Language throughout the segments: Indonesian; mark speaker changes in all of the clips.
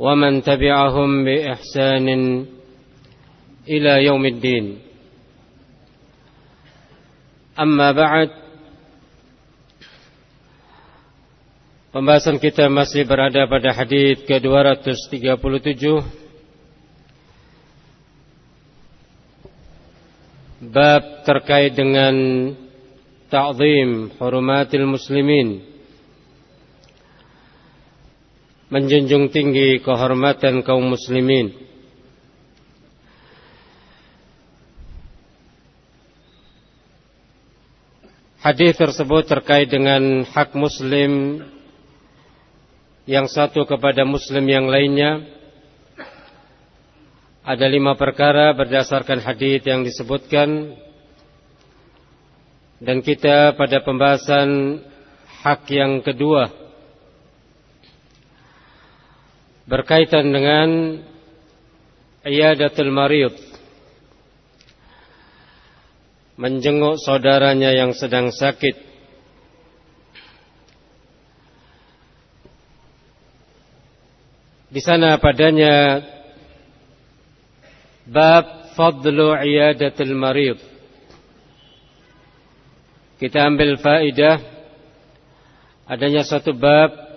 Speaker 1: ومن تبعهم بإحسان إلى يوم الدين أما بعد Pembahasan kita masih berada pada hadis ke-237 Bab terkait dengan Ta'zim Hurumatil Muslimin Menjunjung tinggi kehormatan kaum muslimin. Hadis tersebut terkait dengan hak muslim yang satu kepada muslim yang lainnya. Ada lima perkara berdasarkan hadis yang disebutkan. Dan kita pada pembahasan hak yang kedua berkaitan dengan iyadatul marid menjenguk saudaranya yang sedang sakit Di sana padanya bab fadlu iyadatul marid. Kita ambil faidah adanya satu bab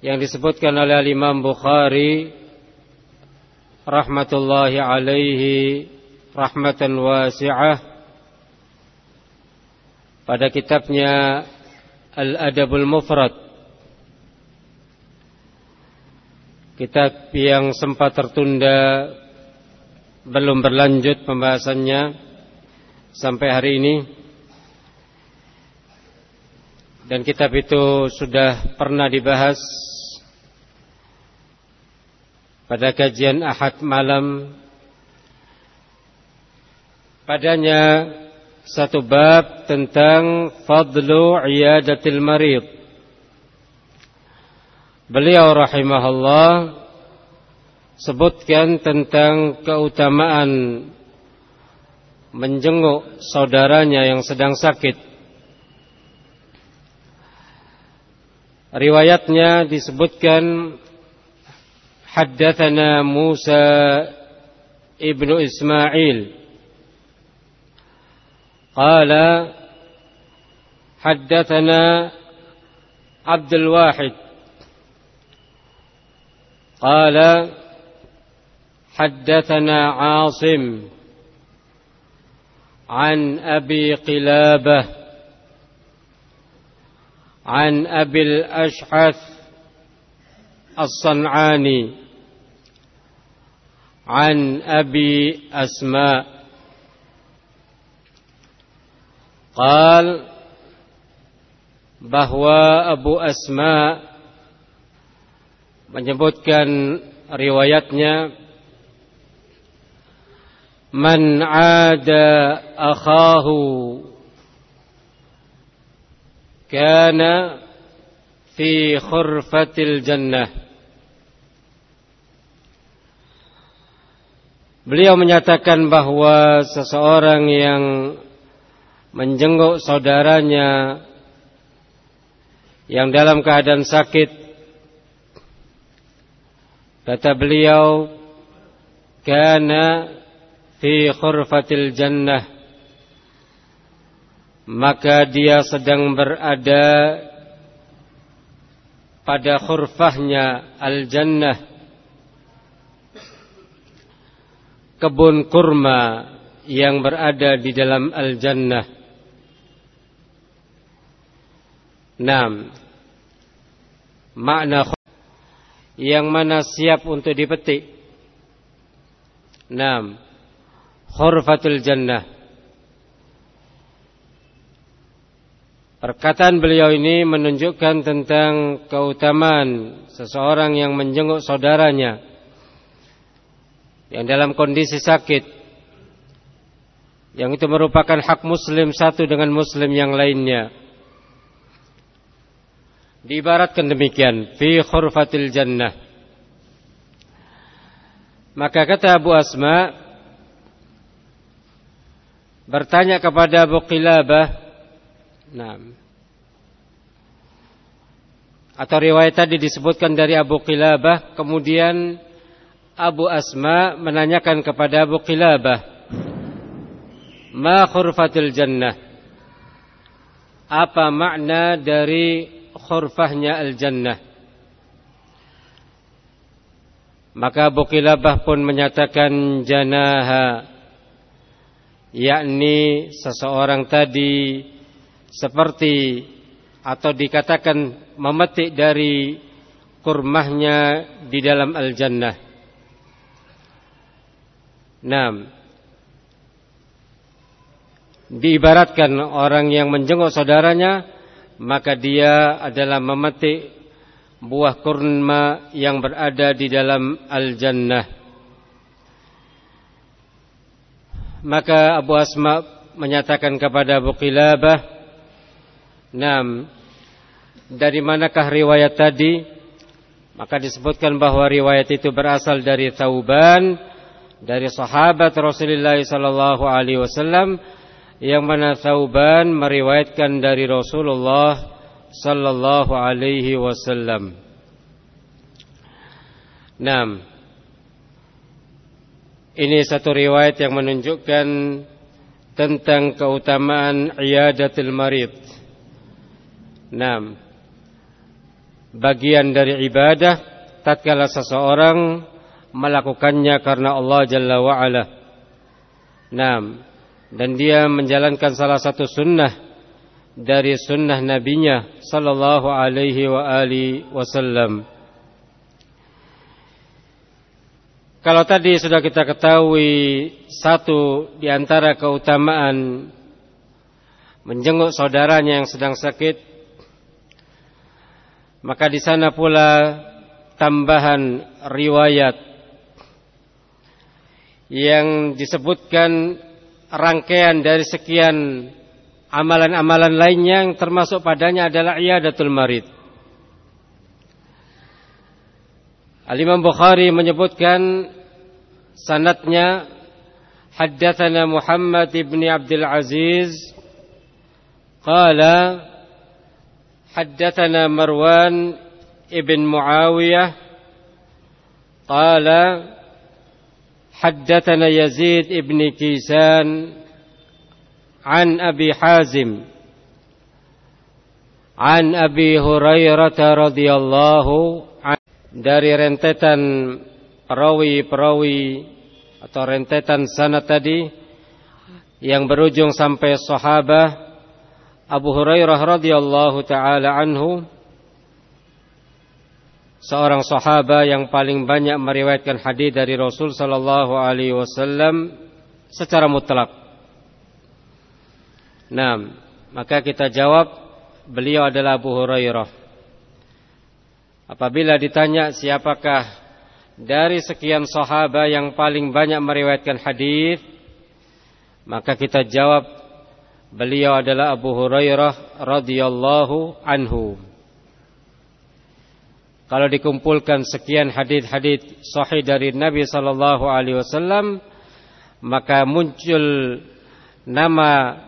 Speaker 1: yang disebutkan oleh Imam Bukhari rahmatullahi alaihi rahmatan wasi'ah pada kitabnya Al-Adabul Mufrad Kitab yang sempat tertunda belum berlanjut pembahasannya sampai hari ini. Dan kitab itu sudah pernah dibahas pada kajian Ahad malam. Padanya satu bab tentang fadlu iyadatil marid Beliau rahimahullah sebutkan tentang keutamaan menjenguk saudaranya yang sedang sakit. Riwayatnya disebutkan حدثنا موسى ابن إسماعيل. قال حدثنا عبد الواحد. قال حدثنا عاصم عن أبي قلابة عن أبي الأشعث الصنعاني عن ابي اسماء قال bahwa Abu Asma menyebutkan riwayatnya man ada akhahu kana fi khurfatil jannah Beliau menyatakan bahwa seseorang yang menjenguk saudaranya yang dalam keadaan sakit Kata beliau, "Kana fi khurfatil jannah." Maka dia sedang berada pada khurfahnya al-jannah. kebun kurma yang berada di dalam al-jannah. Naam. Makna yang mana siap untuk dipetik. Naam. Khurfatul jannah. Perkataan beliau ini menunjukkan tentang keutamaan seseorang yang menjenguk saudaranya yang dalam kondisi sakit yang itu merupakan hak muslim satu dengan muslim yang lainnya. Diibaratkan demikian fi khurfatil jannah. Maka kata Abu Asma bertanya kepada Abu Qilabah nah atau riwayat tadi disebutkan dari Abu Qilabah kemudian Abu Asma menanyakan kepada Abu Qilabah, "Ma khurfatil jannah?" Apa makna dari khurfahnya al-jannah? Maka Abu Qilabah pun menyatakan janaha yakni seseorang tadi seperti atau dikatakan memetik dari kurmahnya di dalam al-jannah. Nah, diibaratkan orang yang menjenguk saudaranya, maka dia adalah memetik buah kurma yang berada di dalam al-jannah. Maka Abu Asma menyatakan kepada Abu Qilabah, "Nam, dari manakah riwayat tadi?" Maka disebutkan bahwa riwayat itu berasal dari Thauban dari sahabat Rasulullah sallallahu alaihi wasallam yang mana Thauban meriwayatkan dari Rasulullah sallallahu alaihi wasallam. Naam. Ini satu riwayat yang menunjukkan tentang keutamaan iyadatul marid. Naam. Bagian dari ibadah tatkala seseorang melakukannya karena Allah Jalla wa'ala. Nah, dan dia menjalankan salah satu sunnah dari sunnah nabinya sallallahu alaihi wa alihi wasallam. Kalau tadi sudah kita ketahui satu di antara keutamaan menjenguk saudaranya yang sedang sakit, maka di sana pula tambahan riwayat yang disebutkan rangkaian dari sekian amalan-amalan lainnya yang termasuk padanya adalah iyadatul marid. Al-Imam Bukhari menyebutkan sanatnya haddatsana Muhammad ibn Abdul Aziz qala haddatsana Marwan ibn Muawiyah qala حدثنا يزيد ابن كيسان عن أبي حازم عن أبي هريرة رضي الله عنه dari rentetan perawi-perawi atau rentetan sanad tadi yang berujung sampai sahabat Abu Hurairah radhiyallahu taala anhu seorang sahabat yang paling banyak meriwayatkan hadis dari Rasul sallallahu alaihi wasallam secara mutlak. Nah, maka kita jawab beliau adalah Abu Hurairah. Apabila ditanya siapakah dari sekian sahabat yang paling banyak meriwayatkan hadis, maka kita jawab beliau adalah Abu Hurairah radhiyallahu anhu. Kalau dikumpulkan sekian hadis-hadis sahih dari Nabi sallallahu alaihi wasallam, maka muncul nama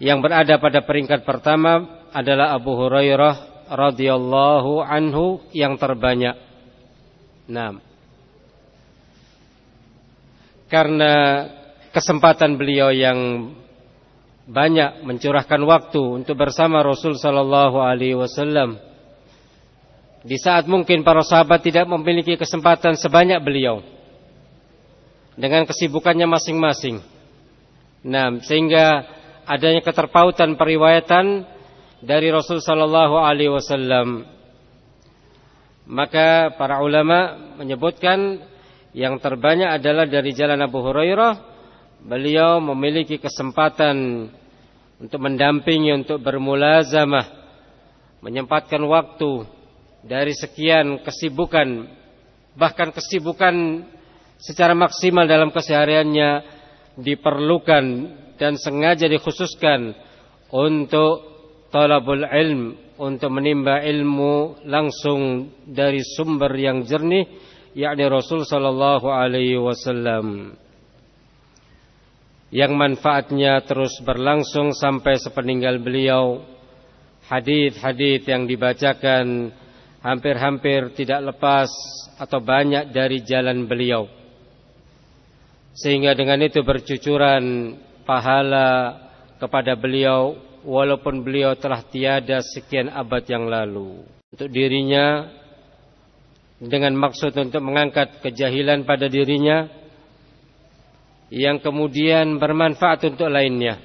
Speaker 1: yang berada pada peringkat pertama adalah Abu Hurairah radhiyallahu anhu yang terbanyak. Nah, karena kesempatan beliau yang banyak mencurahkan waktu untuk bersama Rasul sallallahu alaihi wasallam di saat mungkin para sahabat tidak memiliki kesempatan sebanyak beliau. dengan kesibukannya masing-masing. Nah, sehingga adanya keterpautan periwayatan dari Rasul sallallahu alaihi wasallam. Maka para ulama menyebutkan yang terbanyak adalah dari jalan Abu Hurairah. Beliau memiliki kesempatan untuk mendampingi, untuk bermulazamah, menyempatkan waktu dari sekian kesibukan, bahkan kesibukan secara maksimal dalam kesehariannya diperlukan dan sengaja dikhususkan untuk talabul ilm untuk menimba ilmu langsung dari sumber yang jernih yakni Rasul sallallahu alaihi wasallam yang manfaatnya terus berlangsung sampai sepeninggal beliau hadis-hadis yang dibacakan hampir-hampir tidak lepas atau banyak dari jalan beliau sehingga dengan itu bercucuran pahala kepada beliau walaupun beliau telah tiada sekian abad yang lalu. Untuk dirinya dengan maksud untuk mengangkat kejahilan pada dirinya yang kemudian bermanfaat untuk lainnya.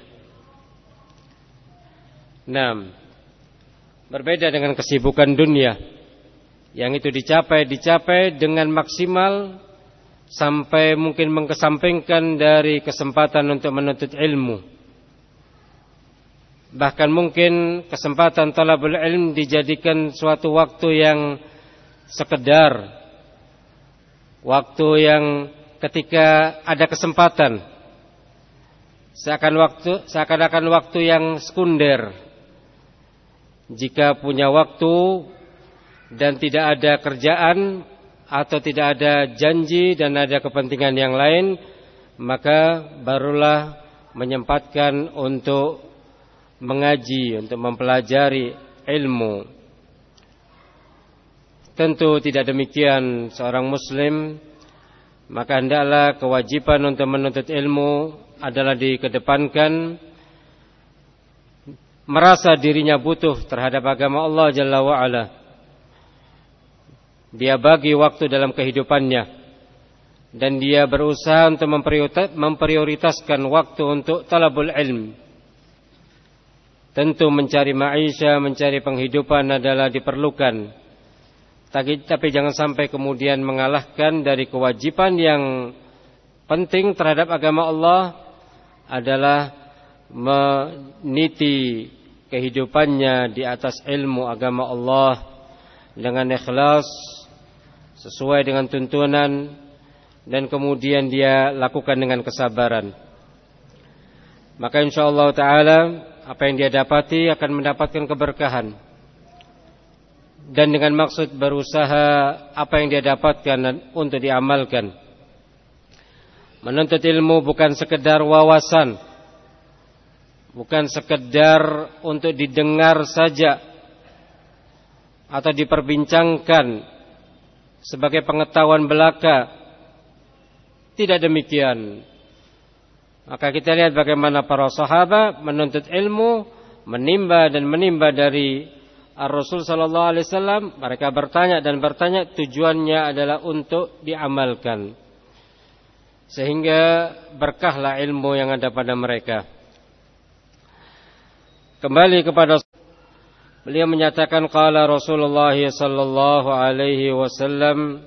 Speaker 1: Nah, berbeda dengan kesibukan dunia yang itu dicapai dicapai dengan maksimal sampai mungkin mengkesampingkan dari kesempatan untuk menuntut ilmu. Bahkan mungkin kesempatan talabul ilm dijadikan suatu waktu yang sekedar waktu yang ketika ada kesempatan seakan waktu seakan-akan waktu yang sekunder. Jika punya waktu dan tidak ada kerjaan atau tidak ada janji dan ada kepentingan yang lain maka barulah menyempatkan untuk mengaji untuk mempelajari ilmu. Tentu tidak demikian seorang muslim maka hendaklah kewajiban untuk menuntut ilmu adalah dikedepankan merasa dirinya butuh terhadap agama Allah Jalla wa'ala dia bagi waktu dalam kehidupannya dan dia berusaha untuk memprioritaskan waktu untuk talabul ilm. Tentu mencari maisha, mencari penghidupan adalah diperlukan. Tapi, tapi jangan sampai kemudian mengalahkan dari kewajiban yang penting terhadap agama Allah adalah meniti kehidupannya di atas ilmu agama Allah dengan ikhlas sesuai dengan tuntunan dan kemudian dia lakukan dengan kesabaran. Maka insyaallah taala apa yang dia dapati akan mendapatkan keberkahan. Dan dengan maksud berusaha apa yang dia dapatkan untuk diamalkan. Menuntut ilmu bukan sekedar wawasan. Bukan sekedar untuk didengar saja atau diperbincangkan sebagai pengetahuan belaka. Tidak demikian. Maka kita lihat bagaimana para sahabat menuntut ilmu, menimba dan menimba dari Ar-Rasul sallallahu alaihi wasallam, mereka bertanya dan bertanya tujuannya adalah untuk diamalkan. Sehingga berkahlah ilmu yang ada pada mereka. Kembali kepada Beliau menyatakan qala Rasulullah sallallahu alaihi wasallam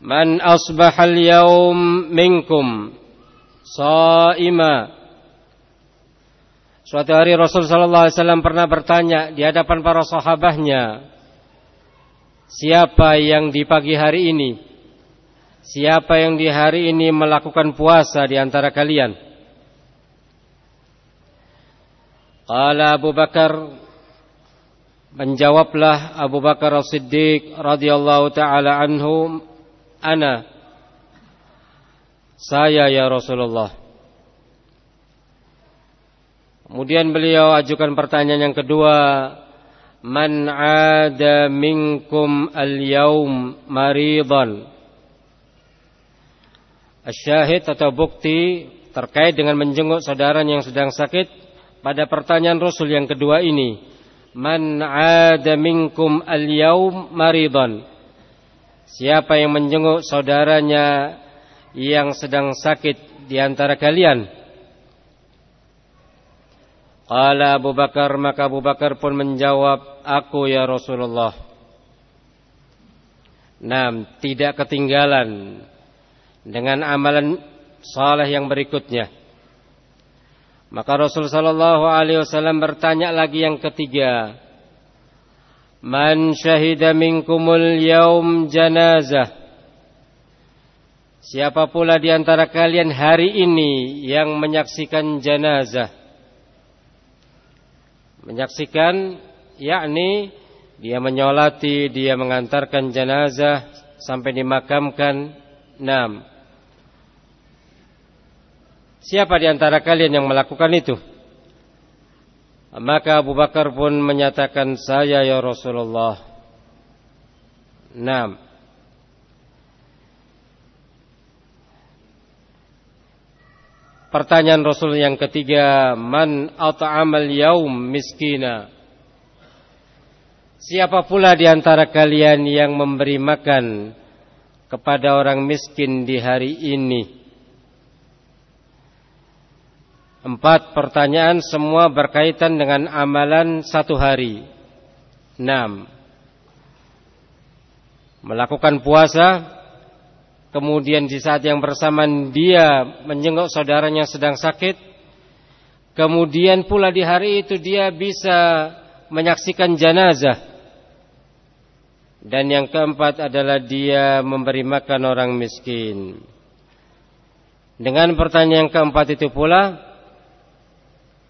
Speaker 1: Man asbaha al-yawm minkum saima Suatu hari Rasul sallallahu alaihi wasallam pernah bertanya di hadapan para sahabatnya Siapa yang di pagi hari ini? Siapa yang di hari ini melakukan puasa di antara kalian? Qala Abu Bakar menjawablah Abu Bakar As-Siddiq radhiyallahu taala anhu ana saya ya Rasulullah Kemudian beliau ajukan pertanyaan yang kedua Man ada minkum al-yawm maridan Asyahid atau bukti terkait dengan menjenguk saudara yang sedang sakit pada pertanyaan Rasul yang kedua ini, "Man 'ada minkum al-yaum maridan?" Siapa yang menjenguk saudaranya yang sedang sakit di antara kalian? Qala Abu Bakar maka Abu Bakar pun menjawab, "Aku ya Rasulullah." Nam, tidak ketinggalan dengan amalan saleh yang berikutnya. Maka Rasul sallallahu alaihi wasallam bertanya lagi yang ketiga, "Man syahida minkumul yaum janazah?" Siapa pula di antara kalian hari ini yang menyaksikan jenazah? Menyaksikan yakni dia menyolati, dia mengantarkan jenazah sampai dimakamkan. Enam. Siapa di antara kalian yang melakukan itu? Maka Abu Bakar pun menyatakan saya ya Rasulullah. Enam. Pertanyaan Rasul yang ketiga, man at'amal yaum miskina? Siapa pula di antara kalian yang memberi makan kepada orang miskin di hari ini? Empat pertanyaan semua berkaitan dengan amalan satu hari. Enam. Melakukan puasa Kemudian di saat yang bersamaan dia menjenguk saudaranya sedang sakit. Kemudian pula di hari itu dia bisa menyaksikan jenazah. Dan yang keempat adalah dia memberi makan orang miskin. Dengan pertanyaan yang keempat itu pula,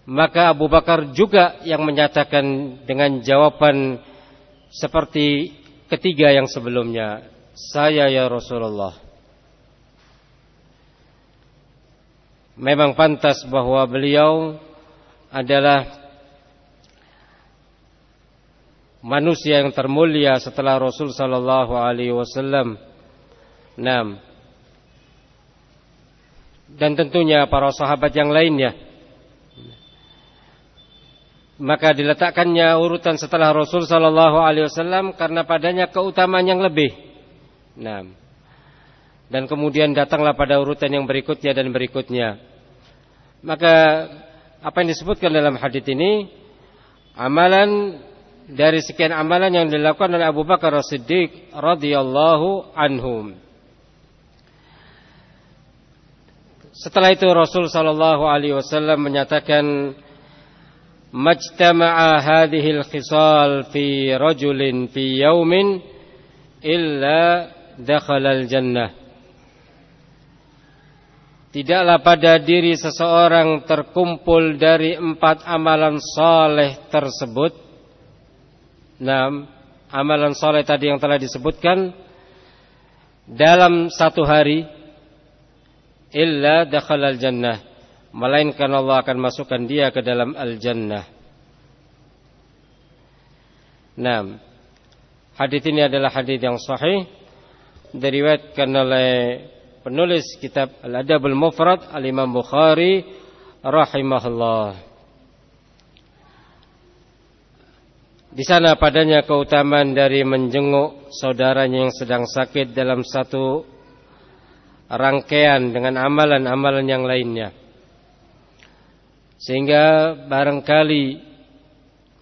Speaker 1: maka Abu Bakar juga yang menyatakan dengan jawaban seperti ketiga yang sebelumnya. Saya ya Rasulullah. Memang pantas bahwa beliau adalah manusia yang termulia setelah Rasul sallallahu alaihi wasallam. Naam. Dan tentunya para sahabat yang lainnya. Maka diletakkannya urutan setelah Rasul sallallahu alaihi wasallam karena padanya keutamaan yang lebih. Naam dan kemudian datanglah pada urutan yang berikutnya dan berikutnya. Maka apa yang disebutkan dalam hadis ini amalan dari sekian amalan yang dilakukan oleh Abu Bakar As-Siddiq radhiyallahu anhum. Setelah itu Rasul sallallahu alaihi wasallam menyatakan majtama'a hadhihi al-khisal fi rajulin fi yaumin illa dakhala al-jannah. Tidaklah pada diri seseorang terkumpul dari empat amalan soleh tersebut. Nah, amalan soleh tadi yang telah disebutkan dalam satu hari illa dakhalal jannah melainkan Allah akan masukkan dia ke dalam al jannah. Nah, hadis ini adalah hadis yang sahih diriwayatkan oleh penulis kitab Al-Adabul Mufrad Al-Imam Bukhari rahimahullah. Di sana padanya keutamaan dari menjenguk saudaranya yang sedang sakit dalam satu rangkaian dengan amalan-amalan yang lainnya. Sehingga barangkali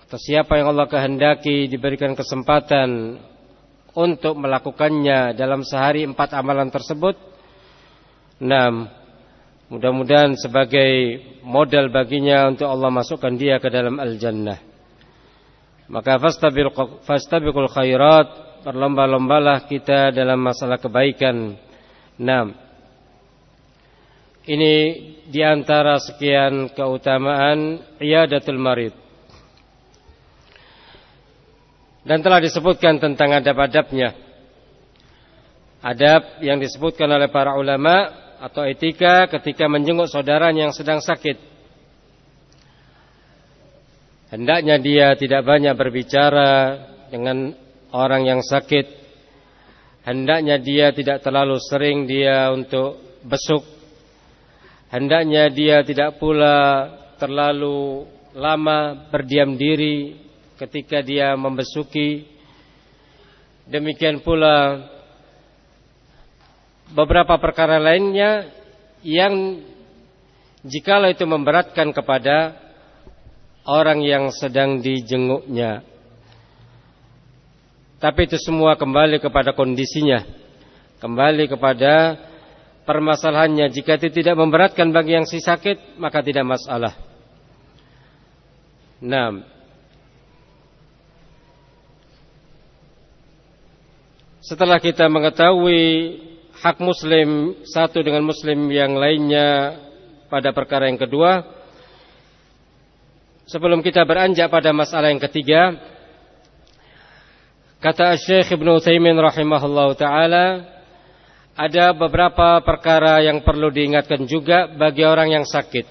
Speaker 1: atau siapa yang Allah kehendaki diberikan kesempatan untuk melakukannya dalam sehari empat amalan tersebut Nah, mudah-mudahan sebagai modal baginya untuk Allah masukkan dia ke dalam al-jannah. Maka fastabiqul khairat, berlomba-lombalah kita dalam masalah kebaikan. Nah, ini di antara sekian keutamaan iyadatul marid. Dan telah disebutkan tentang adab-adabnya. Adab yang disebutkan oleh para ulama atau etika ketika menjenguk saudaranya yang sedang sakit. Hendaknya dia tidak banyak berbicara dengan orang yang sakit. Hendaknya dia tidak terlalu sering dia untuk besuk. Hendaknya dia tidak pula terlalu lama berdiam diri ketika dia membesuki. Demikian pula beberapa perkara lainnya yang jikalau itu memberatkan kepada orang yang sedang dijenguknya. Tapi itu semua kembali kepada kondisinya, kembali kepada permasalahannya. Jika itu tidak memberatkan bagi yang si sakit, maka tidak masalah. Nah, setelah kita mengetahui hak muslim satu dengan muslim yang lainnya pada perkara yang kedua, sebelum kita beranjak pada masalah yang ketiga, kata Syekh Ibnu Utsaimin rahimahullah taala, ada beberapa perkara yang perlu diingatkan juga bagi orang yang sakit.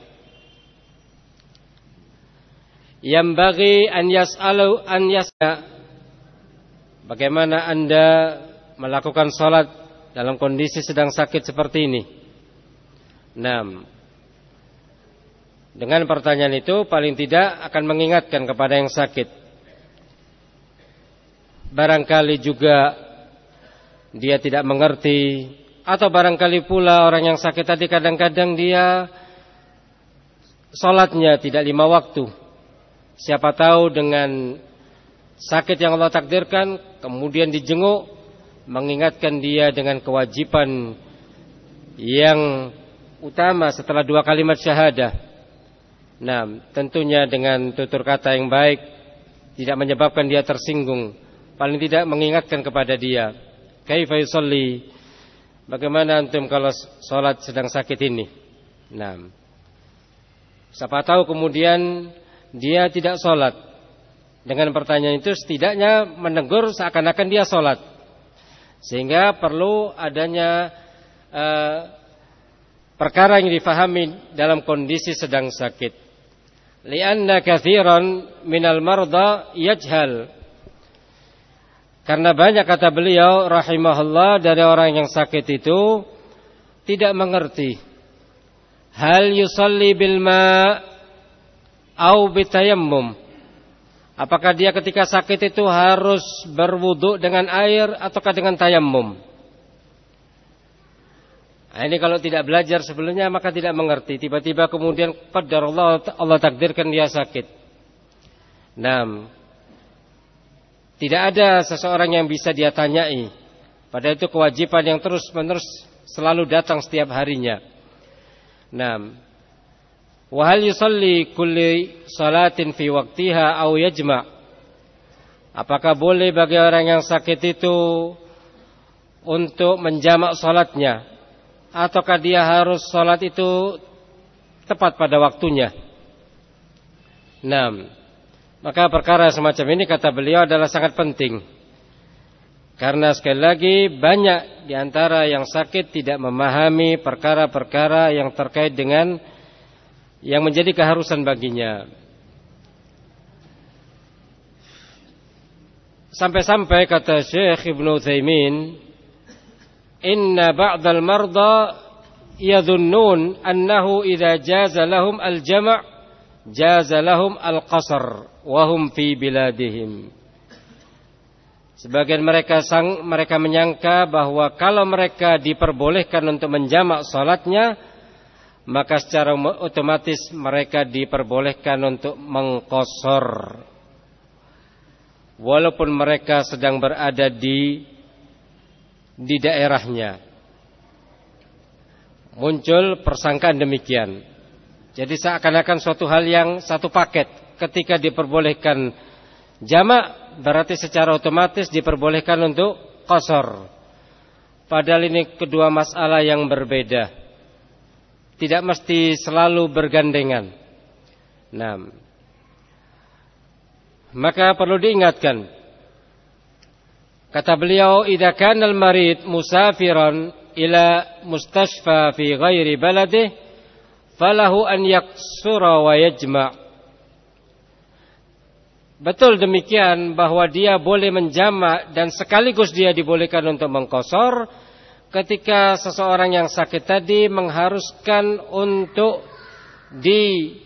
Speaker 1: Yang bagi an yas'alu an yas'a Bagaimana Anda melakukan salat dalam kondisi sedang sakit seperti ini? 6. Dengan pertanyaan itu paling tidak akan mengingatkan kepada yang sakit. Barangkali juga dia tidak mengerti atau barangkali pula orang yang sakit tadi kadang-kadang dia salatnya tidak lima waktu Siapa tahu dengan sakit yang Allah takdirkan kemudian dijenguk mengingatkan dia dengan kewajiban yang utama setelah dua kalimat syahadah. Nah, tentunya dengan tutur kata yang baik tidak menyebabkan dia tersinggung, paling tidak mengingatkan kepada dia. Kaifa yusalli? Bagaimana antum kalau salat sedang sakit ini? Nah, siapa tahu kemudian dia tidak sholat. Dengan pertanyaan itu setidaknya menegur seakan-akan dia sholat. Sehingga perlu adanya uh, perkara yang difahami dalam kondisi sedang sakit. Lianna kathiran minal marda yajhal. Karena banyak kata beliau rahimahullah dari orang yang sakit itu tidak mengerti. Hal yusalli bil ma' au bitayammum. Apakah dia ketika sakit itu harus berwudu dengan air ataukah dengan tayammum? Nah, ini kalau tidak belajar sebelumnya maka tidak mengerti. Tiba-tiba kemudian pada Allah Allah takdirkan dia sakit. Nah, tidak ada seseorang yang bisa dia tanyai. Pada itu kewajiban yang terus menerus selalu datang setiap harinya. Nah, Wahal yusalli kulli salatin fi waktiha au yajma' Apakah boleh bagi orang yang sakit itu untuk menjamak salatnya ataukah dia harus salat itu tepat pada waktunya? Nah, maka perkara semacam ini kata beliau adalah sangat penting. Karena sekali lagi banyak di antara yang sakit tidak memahami perkara-perkara yang terkait dengan yang menjadi keharusan baginya. Sampai-sampai kata Syekh Ibn Uthaymin, Inna ba'dal marda yadhunnun annahu idha jaza lahum al-jama' jaza lahum al-qasr wahum fi biladihim. Sebagian mereka sang, mereka menyangka bahwa kalau mereka diperbolehkan untuk menjamak salatnya, maka secara otomatis mereka diperbolehkan untuk mengkosor. Walaupun mereka sedang berada di di daerahnya. Muncul persangkaan demikian. Jadi seakan-akan suatu hal yang satu paket. Ketika diperbolehkan jamak berarti secara otomatis diperbolehkan untuk kosor. Padahal ini kedua masalah yang berbeda tidak mesti selalu bergandengan. Nah, maka perlu diingatkan. Kata beliau, "Idza kana al-marid musafiran ila mustashfa fi ghairi baladih, falahu an yaksura wa yajma'." Betul demikian bahwa dia boleh menjamak dan sekaligus dia dibolehkan untuk mengkosor ketika seseorang yang sakit tadi mengharuskan untuk di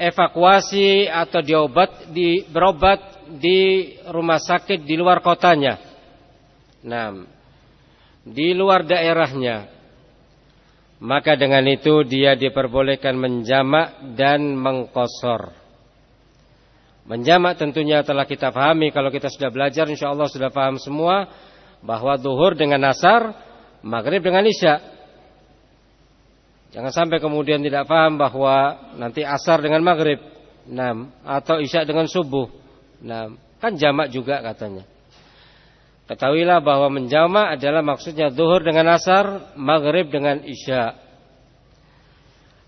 Speaker 1: evakuasi atau diobat di berobat di rumah sakit di luar kotanya. Nah, di luar daerahnya maka dengan itu dia diperbolehkan menjamak dan mengkosor. Menjamak tentunya telah kita pahami kalau kita sudah belajar insya Allah sudah paham semua bahwa duhur dengan asar, maghrib dengan isya. Jangan sampai kemudian tidak paham bahwa nanti asar dengan maghrib, nah, atau isya dengan subuh. Nah, kan jamak juga katanya. Ketahuilah bahwa menjama adalah maksudnya zuhur dengan asar, maghrib dengan isya.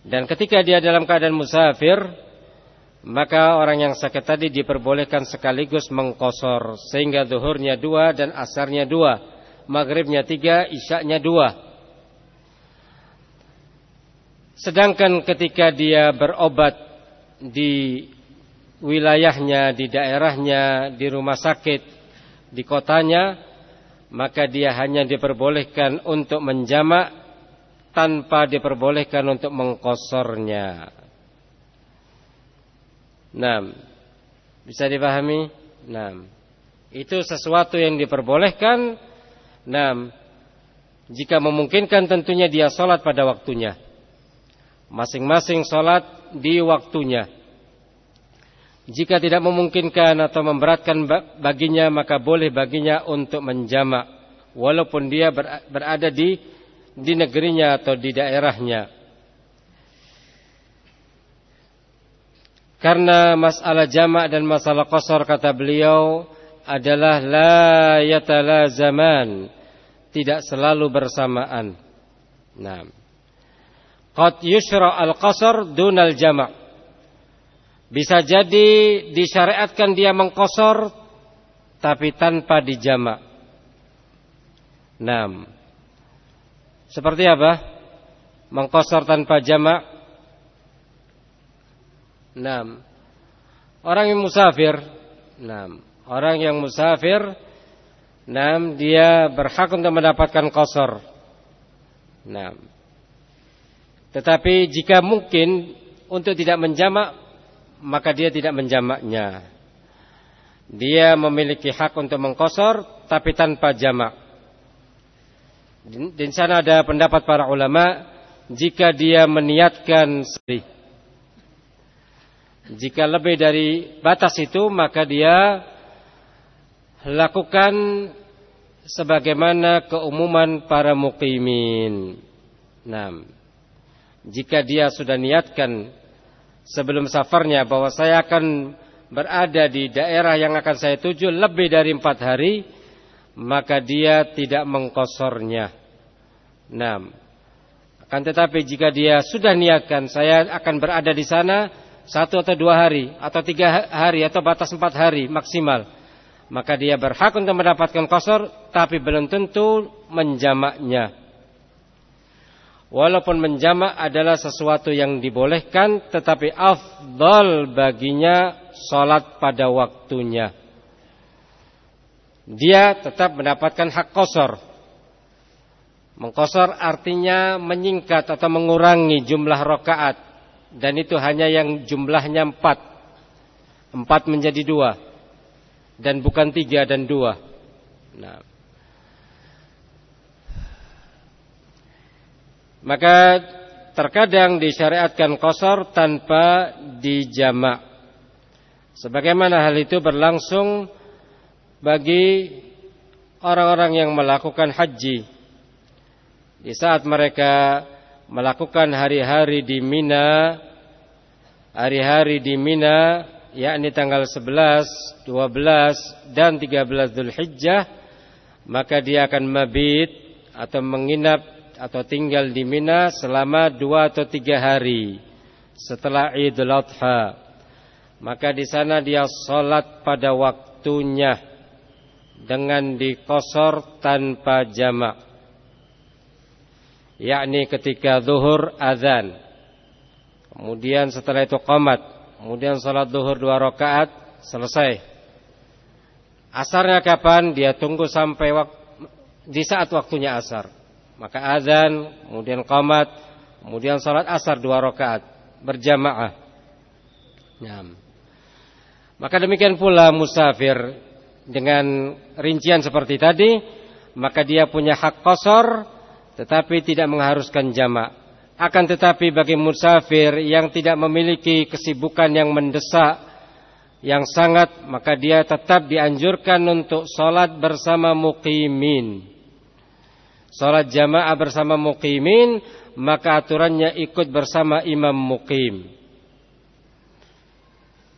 Speaker 1: Dan ketika dia dalam keadaan musafir, maka orang yang sakit tadi diperbolehkan sekaligus mengkosor sehingga zuhurnya dua dan asarnya dua, maghribnya tiga, isyaknya dua. Sedangkan ketika dia berobat di wilayahnya, di daerahnya, di rumah sakit, di kotanya maka dia hanya diperbolehkan untuk menjamak tanpa diperbolehkan untuk mengkosornya. Nah, bisa dipahami? Nah, itu sesuatu yang diperbolehkan. Nah, jika memungkinkan tentunya dia sholat pada waktunya. Masing-masing sholat di waktunya. Jika tidak memungkinkan atau memberatkan baginya maka boleh baginya untuk menjamak walaupun dia berada di di negerinya atau di daerahnya. Karena masalah jamak dan masalah qasar kata beliau adalah la zaman tidak selalu bersamaan. Nah. Qad yushra al-qasar dunal jamak. Bisa jadi disyariatkan dia mengkosor tapi tanpa dijamak. Nam. Seperti apa? Mengkosor tanpa jamak. Nam. Orang yang musafir, nam. Orang yang musafir, nam dia berhak untuk mendapatkan kosor. Nam. Tetapi jika mungkin untuk tidak menjamak maka dia tidak menjamaknya. Dia memiliki hak untuk mengkosor tapi tanpa jamak. Di sana ada pendapat para ulama jika dia meniatkan sendiri. Jika lebih dari batas itu maka dia lakukan sebagaimana keumuman para mukimin. Nah, jika dia sudah niatkan sebelum safarnya bahwa saya akan berada di daerah yang akan saya tuju lebih dari empat hari, maka dia tidak mengkosornya. Nah, akan tetapi jika dia sudah niatkan saya akan berada di sana satu atau dua hari atau tiga hari atau batas empat hari maksimal, maka dia berhak untuk mendapatkan kosor, tapi belum tentu menjamaknya. Walaupun menjamak adalah sesuatu yang dibolehkan Tetapi afdal baginya Sholat pada waktunya. Dia tetap mendapatkan hak kosor Mengkosor artinya menyingkat atau mengurangi jumlah rokaat Dan itu hanya yang jumlahnya empat Empat menjadi dua Dan bukan tiga dan dua Nah Maka terkadang disyariatkan kosor tanpa dijamak. Sebagaimana hal itu berlangsung bagi orang-orang yang melakukan haji. Di saat mereka melakukan hari-hari di Mina, hari-hari di Mina, yakni tanggal 11, 12, dan 13 Dhul Hijjah, maka dia akan mabit atau menginap atau tinggal di Mina selama dua atau tiga hari setelah Idul Adha. Maka di sana dia sholat pada waktunya dengan dikosor tanpa jamak. Yakni ketika zuhur azan. Kemudian setelah itu qomat. Kemudian sholat zuhur dua rakaat selesai. Asarnya kapan? Dia tunggu sampai di saat waktunya asar. Maka azan, kemudian qamat, kemudian salat asar dua rakaat berjamaah. Ya. Maka demikian pula musafir dengan rincian seperti tadi, maka dia punya hak kosor tetapi tidak mengharuskan jamak. Akan tetapi bagi musafir yang tidak memiliki kesibukan yang mendesak yang sangat maka dia tetap dianjurkan untuk sholat bersama muqimin. Sholat jamaah bersama muqimin maka aturannya ikut bersama imam muqim.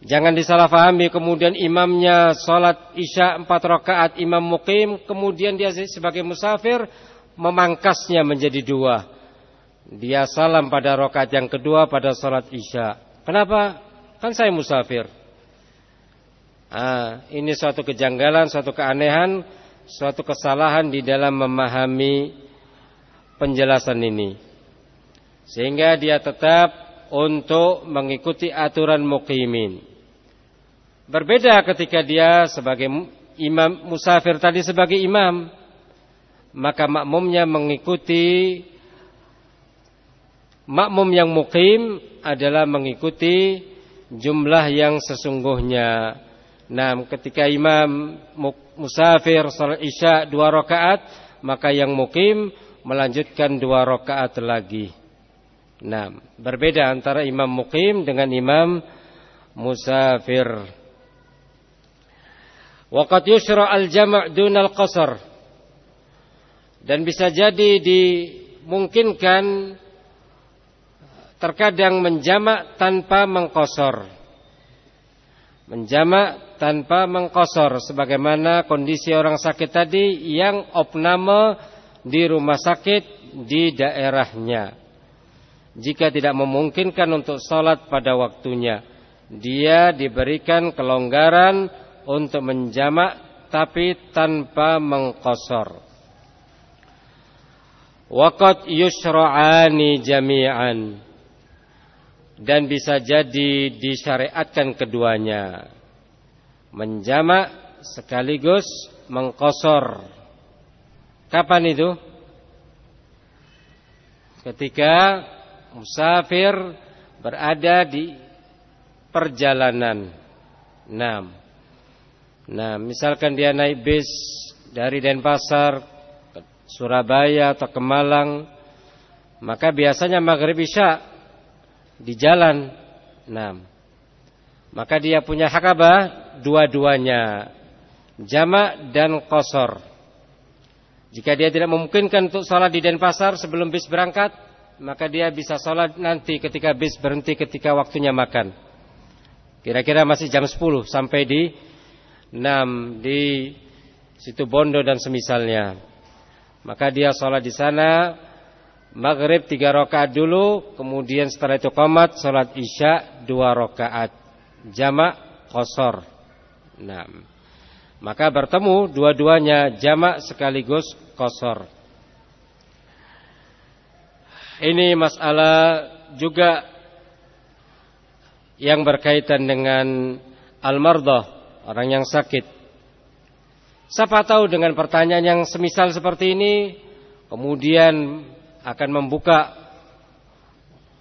Speaker 1: Jangan disalahpahami kemudian imamnya sholat isya empat rakaat imam mukim kemudian dia sebagai musafir memangkasnya menjadi dua. Dia salam pada rakaat yang kedua pada sholat isya. Kenapa? Kan saya musafir. Ah, ini suatu kejanggalan, suatu keanehan, suatu kesalahan di dalam memahami penjelasan ini. Sehingga dia tetap untuk mengikuti aturan mukimin. Berbeda ketika dia sebagai imam musafir tadi sebagai imam, maka makmumnya mengikuti makmum yang mukim adalah mengikuti jumlah yang sesungguhnya. Nah, ketika imam musafir salat isya dua rakaat, maka yang mukim melanjutkan dua rakaat lagi. Nah, berbeda antara imam mukim dengan imam musafir. Waqad yusra al-jama' dunal qasar. Dan bisa jadi dimungkinkan terkadang menjamak tanpa mengkosor. Menjamak tanpa mengkosor sebagaimana kondisi orang sakit tadi yang opname di rumah sakit di daerahnya. Jika tidak memungkinkan untuk sholat pada waktunya, dia diberikan kelonggaran untuk menjamak tapi tanpa mengkosor. Waqat yusra'ani jami'an dan bisa jadi disyariatkan keduanya. Menjamak sekaligus mengkosor. Kapan itu? Ketika musafir berada di perjalanan. 6. Nah, misalkan dia naik bis dari Denpasar Surabaya atau ke Malang, maka biasanya maghrib isya di jalan. Nah, maka dia punya hak apa? Dua-duanya, jamak dan kosor. Jika dia tidak memungkinkan untuk sholat di Denpasar sebelum bis berangkat, maka dia bisa sholat nanti ketika bis berhenti ketika waktunya makan. Kira-kira masih jam 10 sampai di enam di situ Bondo dan semisalnya. Maka dia sholat di sana maghrib tiga rakaat dulu, kemudian setelah itu komat sholat isya dua rakaat jamak kosor. Enam. Maka bertemu dua-duanya jamak sekaligus kosor. Ini masalah juga yang berkaitan dengan al-mardah orang yang sakit. Siapa tahu dengan pertanyaan yang semisal seperti ini kemudian akan membuka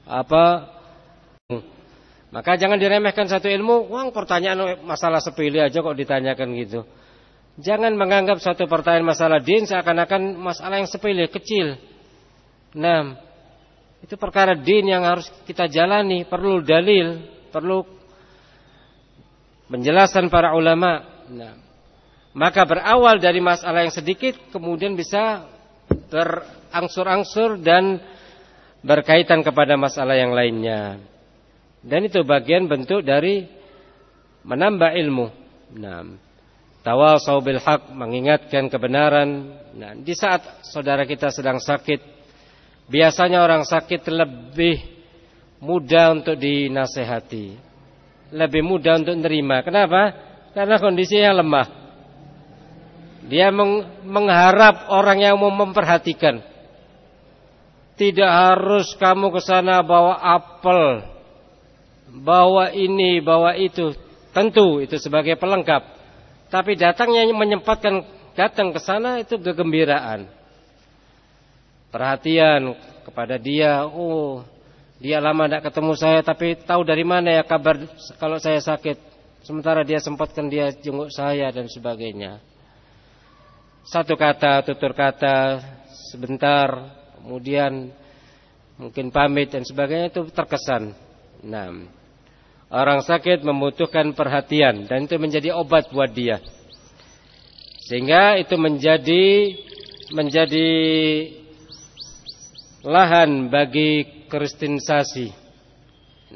Speaker 1: apa maka jangan diremehkan satu ilmu, wah pertanyaan masalah sepele aja kok ditanyakan gitu. Jangan menganggap satu pertanyaan masalah din seakan-akan masalah yang sepele, kecil. Nah, itu perkara din yang harus kita jalani, perlu dalil, perlu penjelasan para ulama. Nah, maka berawal dari masalah yang sedikit kemudian bisa berangsur-angsur dan berkaitan kepada masalah yang lainnya. Dan itu bagian bentuk dari menambah ilmu. Nah, tawasau bil haq mengingatkan kebenaran. Nah, di saat saudara kita sedang sakit, biasanya orang sakit lebih mudah untuk dinasehati lebih mudah untuk menerima. Kenapa? Karena kondisinya lemah. Dia mengharap orang yang mau memperhatikan. Tidak harus kamu ke sana bawa apel, bawa ini, bawa itu. Tentu itu sebagai pelengkap. Tapi datangnya menyempatkan datang ke sana itu kegembiraan. Perhatian kepada dia, oh dia lama tidak ketemu saya tapi tahu dari mana ya kabar kalau saya sakit. Sementara dia sempatkan dia jenguk saya dan sebagainya. Satu kata, tutur kata, sebentar, kemudian mungkin pamit dan sebagainya itu terkesan. Nah, orang sakit membutuhkan perhatian dan itu menjadi obat buat dia. Sehingga itu menjadi menjadi lahan bagi kristinisasi.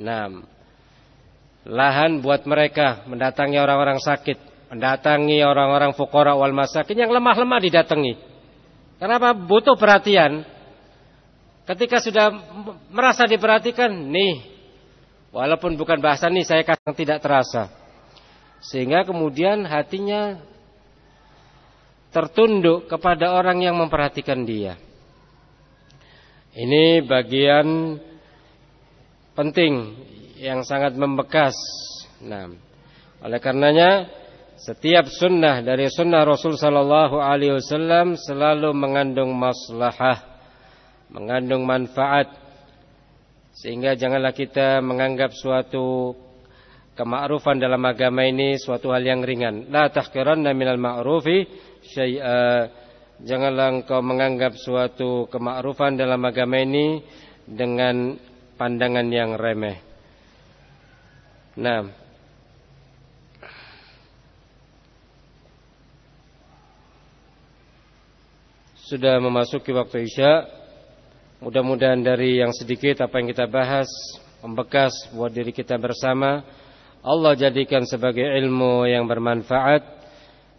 Speaker 1: Nah, lahan buat mereka mendatangi orang-orang sakit, mendatangi orang-orang fukara wal masakin yang lemah-lemah didatangi. Kenapa? Butuh perhatian. Ketika sudah merasa diperhatikan, nih, walaupun bukan bahasa nih, saya kadang tidak terasa. Sehingga kemudian hatinya tertunduk kepada orang yang memperhatikan dia. Ini bagian penting yang sangat membekas. Nah, oleh karenanya setiap sunnah dari sunnah Rasul Sallallahu Alaihi Wasallam selalu mengandung maslahah, mengandung manfaat, sehingga janganlah kita menganggap suatu kemakrufan dalam agama ini suatu hal yang ringan. La tahqiranna minal ma'rufi syai'a Janganlah engkau menganggap suatu kemakrufan dalam agama ini dengan pandangan yang remeh. Nah, sudah memasuki waktu Isya. Mudah-mudahan dari yang sedikit apa yang kita bahas membekas buat diri kita bersama. Allah jadikan sebagai ilmu yang bermanfaat.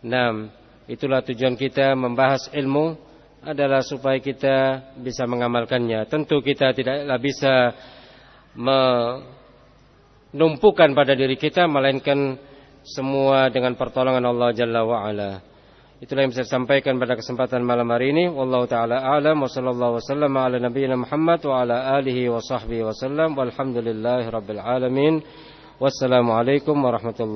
Speaker 1: Nah, Itulah tujuan kita membahas ilmu adalah supaya kita bisa mengamalkannya. Tentu kita tidaklah bisa menumpukan pada diri kita melainkan semua dengan pertolongan Allah Jalla wa. Itulah yang bisa disampaikan pada kesempatan malam hari ini. Wallahu taala a'lam wa sallallahu wasallam ala nabiyyina Muhammad wa ala alihi wa sahbihi wasallam walhamdulillahi rabbil alamin. Wassalamualaikum warahmatullahi